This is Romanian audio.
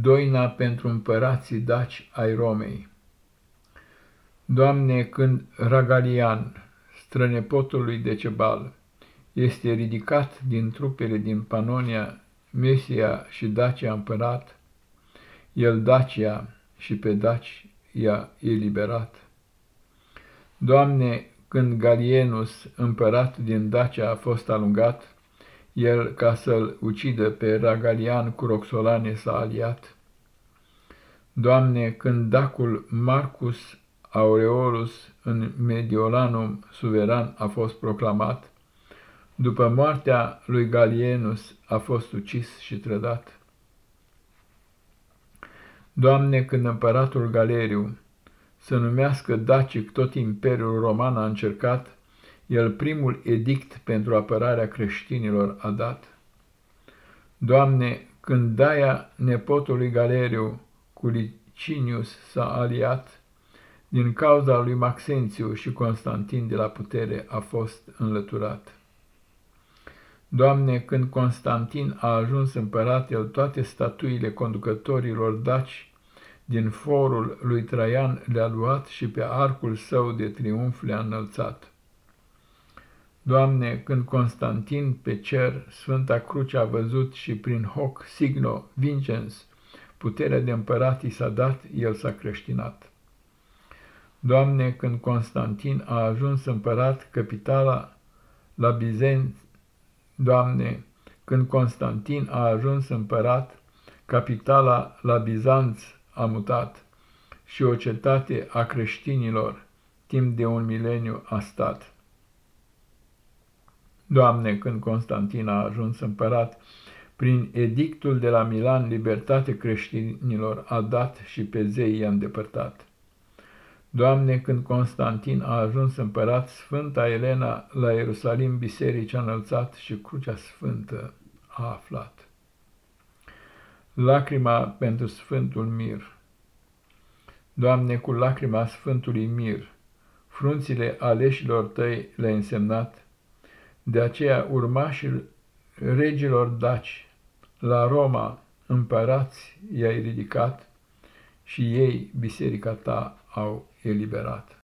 Doina pentru împărații daci ai Romei. Doamne, când Ragalian, strănepotul lui Decebal, este ridicat din trupele din Panonia, Mesia și Dacia împărat, el Dacia și pe Daci i-a eliberat. Doamne, când Galienus, împărat din Dacia, a fost alungat, el, ca să-l ucidă pe Ragalian cu Roxolane, s-a aliat. Doamne, când dacul Marcus Aureolus în Mediolanum suveran a fost proclamat, după moartea lui Galienus a fost ucis și trădat. Doamne, când împăratul Galeriu să numească dacic tot imperiul roman a încercat, el primul edict pentru apărarea creștinilor a dat. Doamne, când Daia, nepotului Galeriu, cu Licinius s-a aliat, din cauza lui Maxențiu și Constantin de la putere a fost înlăturat. Doamne, când Constantin a ajuns împărat, el toate statuile conducătorilor daci din forul lui Traian le-a luat și pe arcul său de triumf le-a înălțat. Doamne, când Constantin pe cer Sfânta Cruce a văzut și prin hoc signo vincenz puterea de împărat i s-a dat, el s-a creștinat. Doamne, când Constantin a ajuns împărat, capitala la Bizenț, Doamne, când Constantin a ajuns împărat, capitala la Bizanț a mutat și o cetate a creștinilor timp de un mileniu a stat. Doamne, când Constantin a ajuns împărat, prin edictul de la Milan libertate creștinilor a dat și pe zei i-a îndepărtat. Doamne, când Constantin a ajuns împărat, Sfânta Elena la Ierusalim biserici a înălțat și crucea sfântă a aflat. Lacrima pentru Sfântul Mir Doamne, cu lacrima Sfântului Mir, frunțile aleșilor tăi le-ai însemnat, de aceea urmașii regilor daci la Roma împărați i-ai ridicat și ei biserica ta au eliberat.